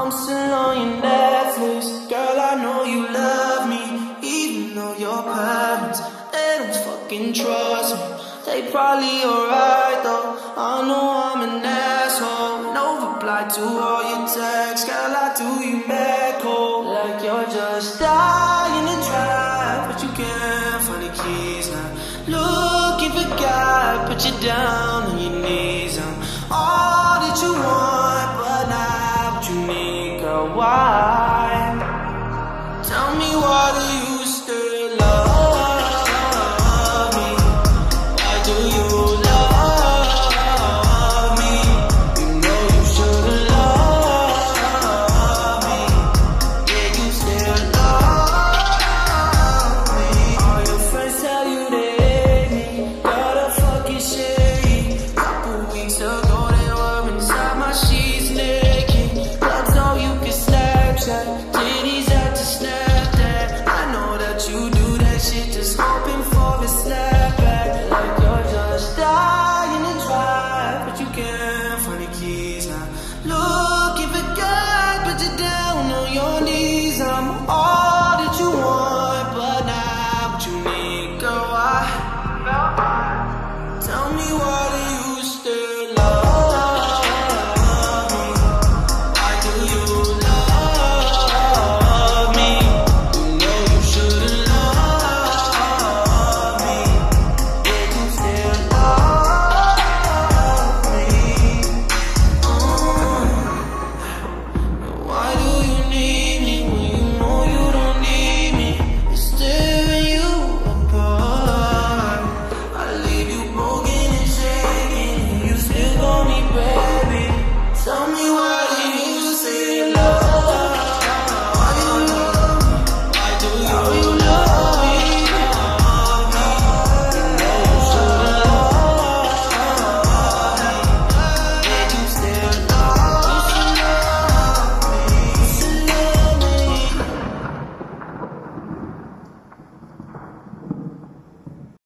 I'm still on your Netflix. Girl, I know you love me. Even though your parents, they don't fucking trust me. They probably alright though. I know I'm an asshole. No reply to all your texts. Girl, I do you mad cold. Like you're just dying to try. But you can't find the keys now. Looking for God, put you down. why. Tell me what Lord.